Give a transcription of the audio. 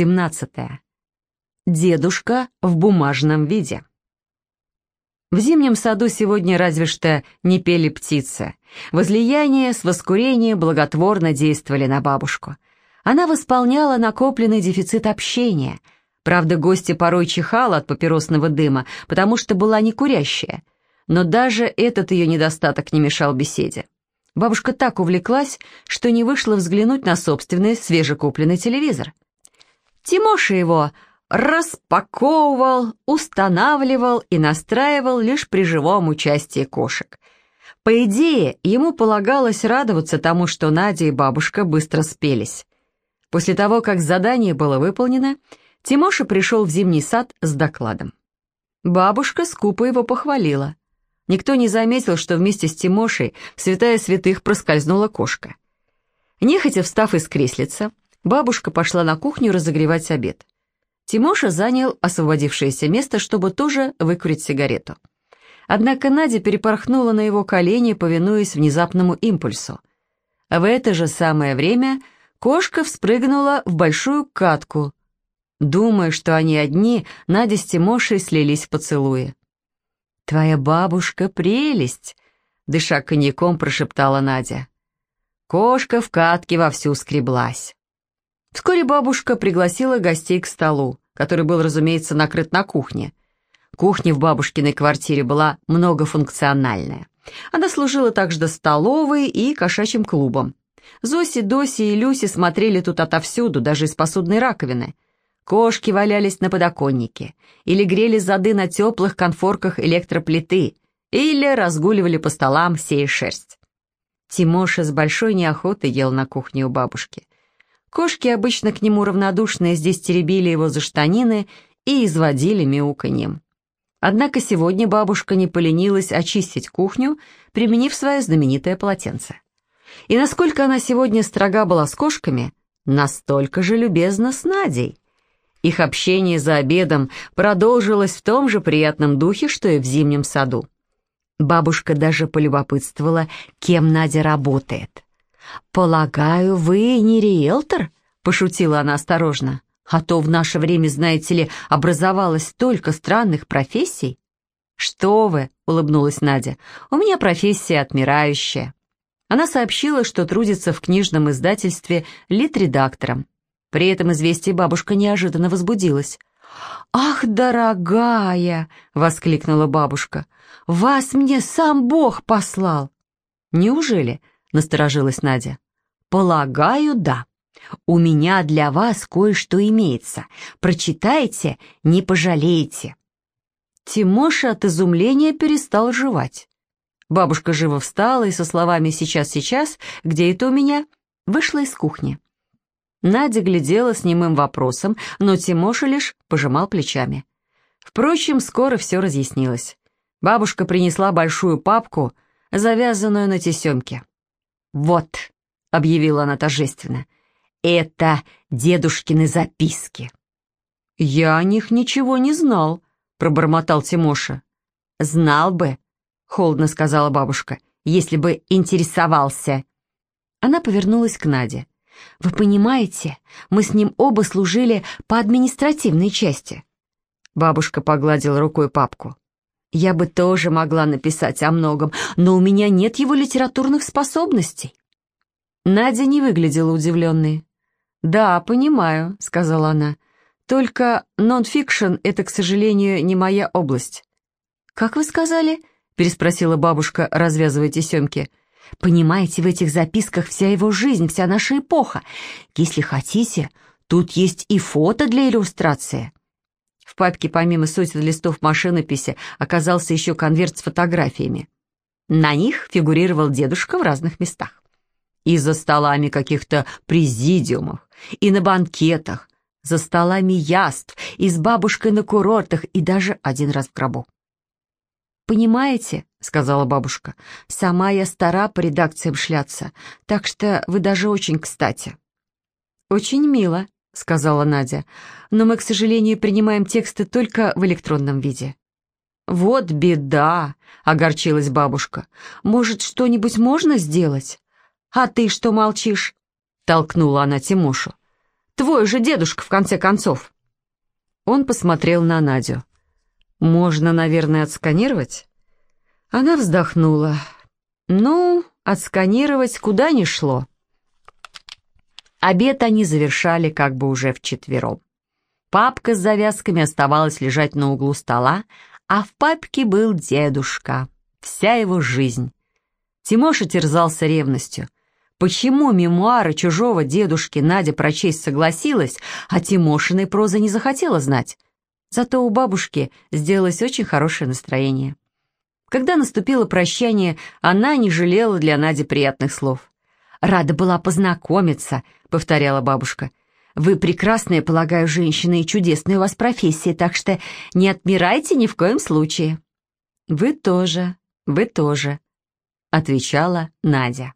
17. Дедушка в бумажном виде. В зимнем саду сегодня разве что не пели птицы. Возлияние с воскурением благотворно действовали на бабушку. Она восполняла накопленный дефицит общения. Правда, гостья порой чихала от папиросного дыма, потому что была не курящая. Но даже этот ее недостаток не мешал беседе. Бабушка так увлеклась, что не вышла взглянуть на собственный свежекупленный телевизор. Тимоша его распаковывал, устанавливал и настраивал лишь при живом участии кошек. По идее, ему полагалось радоваться тому, что Надя и бабушка быстро спелись. После того, как задание было выполнено, Тимоша пришел в зимний сад с докладом. Бабушка скупо его похвалила. Никто не заметил, что вместе с Тимошей в святая святых проскользнула кошка. Нехотя встав из креслица, бабушка пошла на кухню разогревать обед. Тимоша занял освободившееся место, чтобы тоже выкурить сигарету. Однако Надя перепорхнула на его колени, повинуясь внезапному импульсу. В это же самое время кошка вспрыгнула в большую катку. Думая, что они одни, Надя с Тимошей слились в поцелуе. «Твоя бабушка прелесть!» — дыша коньяком прошептала Надя. Кошка в катке вовсю скреблась. Вскоре бабушка пригласила гостей к столу который был, разумеется, накрыт на кухне. Кухня в бабушкиной квартире была многофункциональная. Она служила также столовой и кошачьим клубом. Зоси, Доси и Люси смотрели тут отовсюду, даже из посудной раковины. Кошки валялись на подоконнике, или грели зады на теплых конфорках электроплиты, или разгуливали по столам, сея шерсть. Тимоша с большой неохотой ел на кухне у бабушки. Кошки, обычно к нему равнодушные, здесь теребили его за штанины и изводили мяуканьем. Однако сегодня бабушка не поленилась очистить кухню, применив свое знаменитое полотенце. И насколько она сегодня строга была с кошками, настолько же любезна с Надей. Их общение за обедом продолжилось в том же приятном духе, что и в зимнем саду. Бабушка даже полюбопытствовала, кем Надя работает. «Полагаю, вы не риэлтор?» — пошутила она осторожно. «А то в наше время, знаете ли, образовалось столько странных профессий». «Что вы?» — улыбнулась Надя. «У меня профессия отмирающая». Она сообщила, что трудится в книжном издательстве литредактором. При этом известие бабушка неожиданно возбудилась. «Ах, дорогая!» — воскликнула бабушка. «Вас мне сам Бог послал!» «Неужели?» — насторожилась Надя. «Полагаю, да. У меня для вас кое-что имеется. Прочитайте, не пожалеете». Тимоша от изумления перестал жевать. Бабушка живо встала и со словами «сейчас-сейчас, где это у меня?» вышла из кухни. Надя глядела с немым вопросом, но Тимоша лишь пожимал плечами. Впрочем, скоро все разъяснилось. Бабушка принесла большую папку, завязанную на тесемке. «Вот», — объявила она торжественно, — «это дедушкины записки». «Я о них ничего не знал», — пробормотал Тимоша. «Знал бы», — холодно сказала бабушка, — «если бы интересовался». Она повернулась к Наде. «Вы понимаете, мы с ним оба служили по административной части». Бабушка погладила рукой папку. Я бы тоже могла написать о многом, но у меня нет его литературных способностей. Надя не выглядела удивленной. «Да, понимаю», — сказала она. «Только нон-фикшн — это, к сожалению, не моя область». «Как вы сказали?» — переспросила бабушка, развязывая тесемки. «Понимаете, в этих записках вся его жизнь, вся наша эпоха. Если хотите, тут есть и фото для иллюстрации». В папке помимо сотен листов машинописи оказался еще конверт с фотографиями. На них фигурировал дедушка в разных местах. И за столами каких-то президиумов, и на банкетах, за столами яств, и с бабушкой на курортах, и даже один раз в гробу. «Понимаете», — сказала бабушка, — «сама я стара по редакциям шляться, так что вы даже очень кстати». «Очень мило», — сказала Надя, «но мы, к сожалению, принимаем тексты только в электронном виде». «Вот беда!» — огорчилась бабушка. «Может, что-нибудь можно сделать?» «А ты что молчишь?» — толкнула она Тимошу. Твой же дедушка, в конце концов». Он посмотрел на Надю. «Можно, наверное, отсканировать?» Она вздохнула. «Ну, отсканировать куда ни шло». Обед они завершали как бы уже вчетвером. Папка с завязками оставалась лежать на углу стола, а в папке был дедушка, вся его жизнь. Тимоша терзался ревностью. Почему мемуары чужого дедушки Надя прочесть согласилась, а Тимошиной прозы не захотела знать? Зато у бабушки сделалось очень хорошее настроение. Когда наступило прощание, она не жалела для Нади приятных слов. «Рада была познакомиться», — повторяла бабушка. «Вы прекрасная, полагаю, женщина и чудесная у вас профессия, так что не отмирайте ни в коем случае». «Вы тоже, вы тоже», — отвечала Надя.